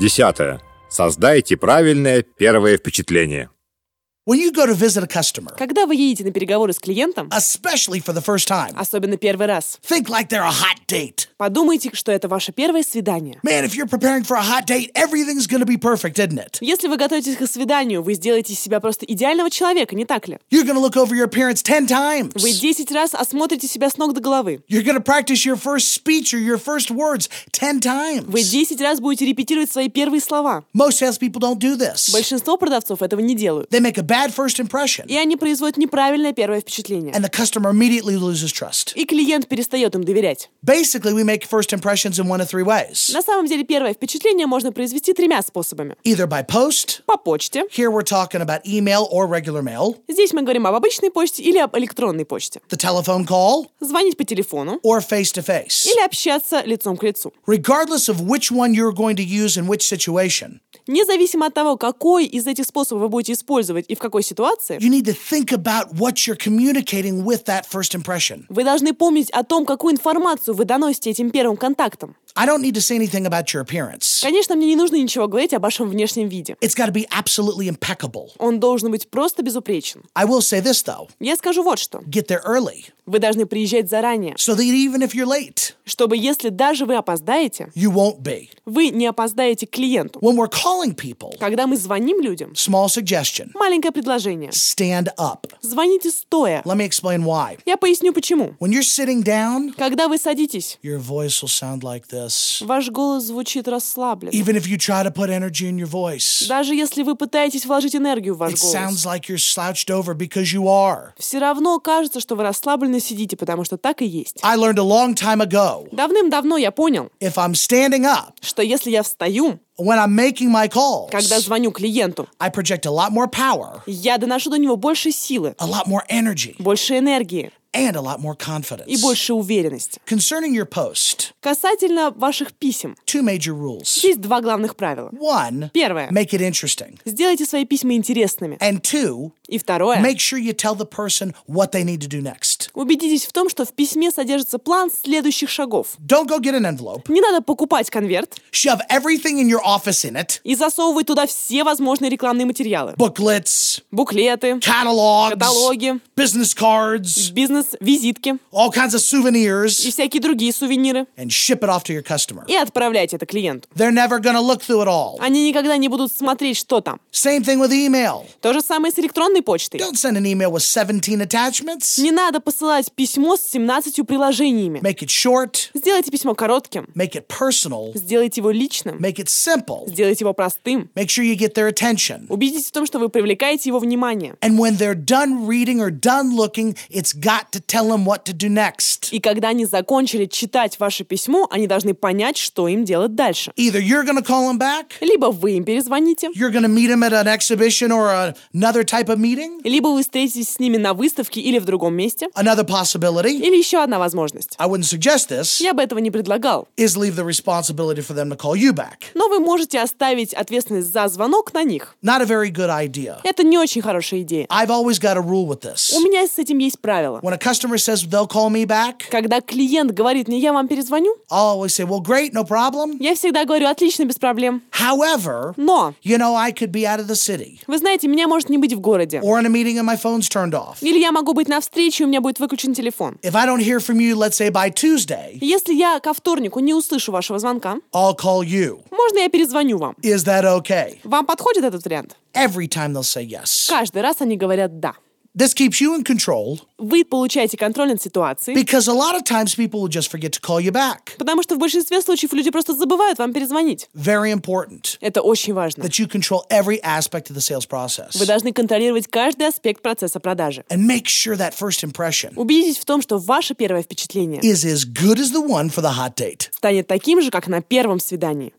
Десятое. Создайте правильное первое впечатление. When you go to visit a customer, Когда вы едете на переговоры с клиентом, especially for the first time, особенно первый раз, think like they're a hot date. подумайте, что это ваше первое свидание. Man, if you're preparing for a hot date, everything's to be perfect, isn't it? Если вы готовитесь к свиданию, вы сделаете из себя просто идеального человека, не так ли? You're to look over your appearance 10 times. Вы 10 раз осмотрите себя с ног до головы. You're to practice your first speech or your first words 10 times. Вы 10 раз будете репетировать свои первые слова. Most salespeople don't do this. Большинство продавцов этого не делают. They make a bad first impression, И они производят неправильное первое впечатление. and the customer immediately loses trust. И клиент перестает им доверять. Basically, we make first impressions in one of three ways На самом деле первое впечатление можно произвести тремя способами. either by post, По почте. here we're talking about email or regular mail, Здесь мы говорим об обычной почте или об электронной почте. the telephone call, Звонить по телефону or face to face. или общаться лицом к лицу. Regardless of which one you're going to use in which situation, Независимо от того, какой из этих способов вы будете использовать и в какой ситуации, you need to think about what you're communicating with that first impression. вы должны помнить о том, какую информацию вы доносите этим первым контактом. I don't need to say anything about your appearance. Конечно, мне не нужно ничего говорить о вашем внешнем виде. It's got to be absolutely impeccable. Он должен быть просто безупречен. I will say this though Я скажу вот что. get there early Вы должны приезжать заранее, so that even if you're late, чтобы если даже вы опоздаете, you won't be. вы не опоздаете к клиенту. When we're calling people, Когда мы звоним людям, small suggestion маленькое предложение. stand up. Звоните стоя. Let me explain why. Я поясню почему. When you're sitting down, Когда вы садитесь, your voice will sound like this. Ваш голос звучит расслабленно. Even if you try to put energy in your voice, Даже если вы пытаетесь вложить энергию в ваш it голос, sounds like you're slouched over because you are. все равно кажется, что вы расслабленно сидите, потому что так и есть. I learned a long time ago Давным-давно я понял, if I'm standing up что если я встаю, when I'm making my calls, когда звоню клиенту, I project a lot more power, я доношу до него больше силы, a lot more energy, больше энергии and a lot more и confidence. больше уверенности. Concerning your post, Касательно ваших писем, two major rules. есть два главных правила. One, Первое. make it interesting. Сделайте свои письма интересными. And two, И второе. make sure you tell the person what they need to do next. Убедитесь в том, что в письме содержится план следующих шагов. Don't go get an envelope, Не надо покупать конверт shove everything in your office in it и засовывать туда все возможные рекламные материалы. booklets, Буклеты, catalogs, Каталоги. business cards, бизнес-визитки all kinds of и souvenirs, всякие другие сувениры. and ship it off to your customer. И отправляйте это клиенту. They're never to look through it all. Они никогда не будут смотреть, что там. Same thing with email. То же самое с электронной почтой. Don't send an email with 17 attachments. Не надо посылать письмо с 17 приложениями. Make it short, Сделайте письмо коротким. make it personal, Сделайте его личным. make it simple. Сделайте его простым. Make sure you get their attention. Убедитесь в том, что вы привлекаете его внимание. And when they're done reading or done looking, it's got to tell them what to do next. И когда они закончили читать ваше письмо, они должны понять, что им делать дальше. Either you're to call them back, Либо вы им перезвоните, you're to meet them at an exhibition or another type of meeting. либо вы встретитесь с ними на выставке или в другом месте. Another possibility, Или еще одна возможность. I wouldn't suggest this, Я бы этого не предлагал. is leave the responsibility for them to call you back. Но вы можете оставить ответственность за звонок на них. Not a very good idea. Это не очень хорошая идея. I've always got a rule with this. У меня с этим есть правило. When customer says they'll call me back, Когда клиент говорит мне, я вам перезвоню, I'll always say, well, great, no problem. я всегда говорю, отлично, без проблем. However, Но, you know, I could be out of the city вы знаете, меня может не быть в городе. or in a meeting and my phone's turned off. Или я могу быть на встрече, и у меня будет выключен телефон. If I don't hear from you, let's say by Tuesday, Если я ко вторнику не услышу вашего звонка, I'll call you. можно я перезвоню вам? Is that okay? Вам подходит этот вариант? Every time they'll say yes. Каждый раз они говорят «да». This keeps you in control Вы получаете контроль над ситуацией, because a lot of times people will just forget to call you back. потому что в большинстве случаев люди просто забывают вам перезвонить. Very important Это очень важно. that you control every aspect of the sales process Вы должны контролировать каждый аспект процесса продажи. and make sure that first impression Убедитесь в том, что ваше первое впечатление is as good as the one for the hot date. станет таким же, как на первом свидании.